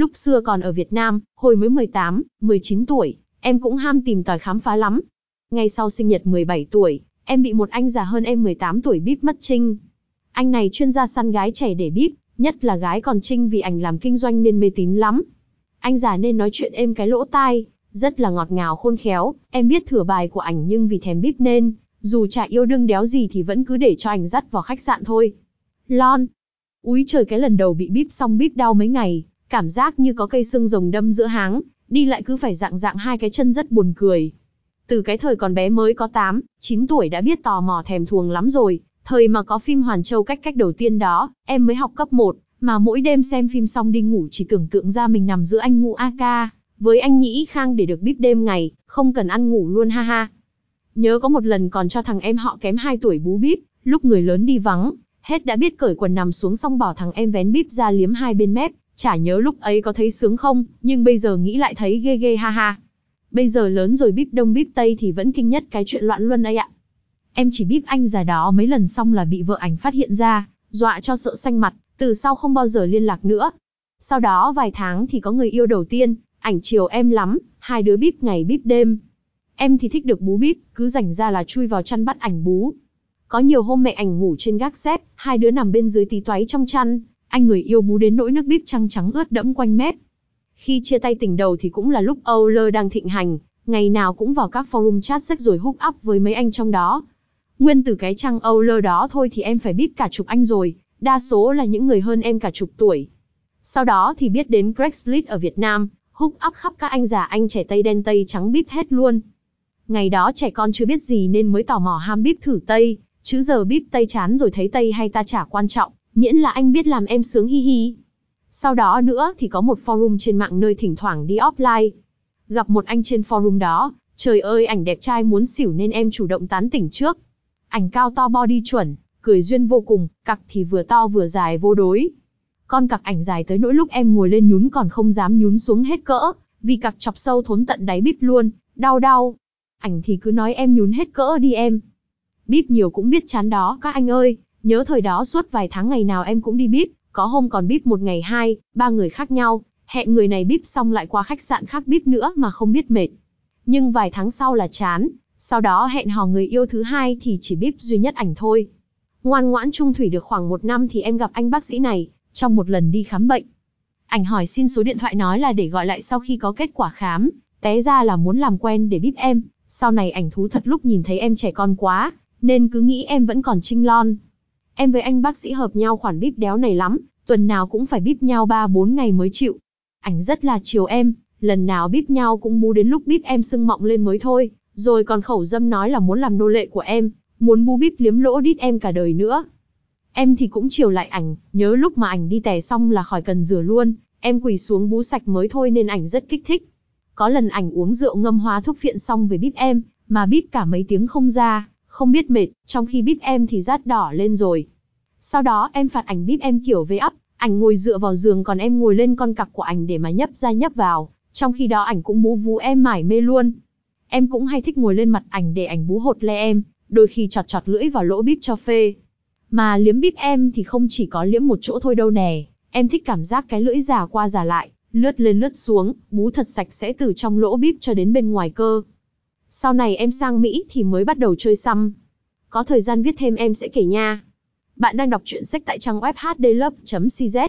Lúc xưa còn ở Việt Nam, hồi mới 18, 19 tuổi, em cũng ham tìm tòi khám phá lắm. Ngay sau sinh nhật 17 tuổi, em bị một anh già hơn em 18 tuổi bíp mất trinh. Anh này chuyên gia săn gái trẻ để bíp, nhất là gái còn trinh vì ảnh làm kinh doanh nên mê tín lắm. Anh già nên nói chuyện êm cái lỗ tai, rất là ngọt ngào khôn khéo, em biết thừa bài của ảnh nhưng vì thèm bíp nên, dù chả yêu đương đéo gì thì vẫn cứ để cho ảnh dắt vào khách sạn thôi. Lon. Úi trời cái lần đầu bị bíp xong bíp đau mấy ngày, cảm giác như có cây xương rồng đâm giữa háng, đi lại cứ phải dạng dạng hai cái chân rất buồn cười. Từ cái thời còn bé mới có 8, 9 tuổi đã biết tò mò thèm thuồng lắm rồi, thời mà có phim Hoàn Châu cách cách đầu tiên đó, em mới học cấp 1, mà mỗi đêm xem phim xong đi ngủ chỉ tưởng tượng ra mình nằm giữa anh ngủ AK, với anh Nhĩ Khang để được bíp đêm ngày, không cần ăn ngủ luôn ha ha. Nhớ có một lần còn cho thằng em họ kém 2 tuổi bú bíp, lúc người lớn đi vắng, hết đã biết cởi quần nằm xuống xong bỏ thằng em vén bíp ra liếm hai bên mép, chả nhớ lúc ấy có thấy sướng không, nhưng bây giờ nghĩ lại thấy ghê ghê ha ha. Bây giờ lớn rồi bíp đông bíp tây thì vẫn kinh nhất cái chuyện loạn luân ấy ạ. Em chỉ bíp anh già đó mấy lần xong là bị vợ ảnh phát hiện ra, dọa cho sợ xanh mặt, từ sau không bao giờ liên lạc nữa. Sau đó vài tháng thì có người yêu đầu tiên, ảnh chiều em lắm, hai đứa bíp ngày bíp đêm. Em thì thích được bú bíp, cứ rảnh ra là chui vào chăn bắt ảnh bú. Có nhiều hôm mẹ ảnh ngủ trên gác xếp, hai đứa nằm bên dưới tí toái trong chăn, anh người yêu bú đến nỗi nước bíp trắng trắng ướt đẫm quanh mép. Khi chia tay tình đầu thì cũng là lúc Euler đang thịnh hành, ngày nào cũng vào các forum chat sách rồi hook up với mấy anh trong đó. Nguyên từ cái trang Euler đó thôi thì em phải bíp cả chục anh rồi, đa số là những người hơn em cả chục tuổi. Sau đó thì biết đến Craigslist ở Việt Nam, hook up khắp các anh già anh trẻ Tây đen Tây trắng bíp hết luôn. Ngày đó trẻ con chưa biết gì nên mới tò mò ham bíp thử Tây, chứ giờ bíp Tây chán rồi thấy Tây hay ta chả quan trọng, miễn là anh biết làm em sướng hi hi. Sau đó nữa thì có một forum trên mạng nơi thỉnh thoảng đi offline. Gặp một anh trên forum đó, trời ơi ảnh đẹp trai muốn xỉu nên em chủ động tán tỉnh trước. Ảnh cao to body chuẩn, cười duyên vô cùng, cặc thì vừa to vừa dài vô đối. Con cặc ảnh dài tới nỗi lúc em ngồi lên nhún còn không dám nhún xuống hết cỡ, vì cặc chọc sâu thốn tận đáy bíp luôn, đau đau. Ảnh thì cứ nói em nhún hết cỡ đi em. Bíp nhiều cũng biết chán đó các anh ơi, nhớ thời đó suốt vài tháng ngày nào em cũng đi bíp, có hôm còn bíp một ngày hai, ba người khác nhau, hẹn người này bíp xong lại qua khách sạn khác bíp nữa mà không biết mệt. Nhưng vài tháng sau là chán, sau đó hẹn hò người yêu thứ hai thì chỉ bíp duy nhất ảnh thôi. Ngoan ngoãn trung thủy được khoảng một năm thì em gặp anh bác sĩ này, trong một lần đi khám bệnh. Ảnh hỏi xin số điện thoại nói là để gọi lại sau khi có kết quả khám, té ra là muốn làm quen để bíp em, sau này ảnh thú thật lúc nhìn thấy em trẻ con quá, nên cứ nghĩ em vẫn còn trinh lon. Em với anh bác sĩ hợp nhau khoản bíp đéo này lắm, tuần nào cũng phải bíp nhau 3-4 ngày mới chịu. Ảnh rất là chiều em, lần nào bíp nhau cũng bú đến lúc bíp em sưng mọng lên mới thôi, rồi còn khẩu dâm nói là muốn làm nô lệ của em, muốn bú bíp liếm lỗ đít em cả đời nữa. Em thì cũng chiều lại ảnh, nhớ lúc mà ảnh đi tè xong là khỏi cần rửa luôn, em quỳ xuống bú sạch mới thôi nên ảnh rất kích thích. Có lần ảnh uống rượu ngâm hóa thuốc phiện xong về bíp em, mà bíp cả mấy tiếng không ra, không biết mệt, trong khi bíp em thì rát đỏ lên rồi. Sau đó em phạt ảnh bíp em kiểu vế ấp, ảnh ngồi dựa vào giường còn em ngồi lên con cặc của ảnh để mà nhấp ra nhấp vào, trong khi đó ảnh cũng bú vú em mải mê luôn. Em cũng hay thích ngồi lên mặt ảnh để ảnh bú hột le em, đôi khi chọt chọt lưỡi vào lỗ bíp cho phê. Mà liếm bíp em thì không chỉ có liếm một chỗ thôi đâu nè, em thích cảm giác cái lưỡi già qua già lại, lướt lên lướt xuống, bú thật sạch sẽ từ trong lỗ bíp cho đến bên ngoài cơ. Sau này em sang Mỹ thì mới bắt đầu chơi xăm. Có thời gian viết thêm em sẽ kể nha. Bạn đang đọc truyện sách tại trang web hdlove.cz.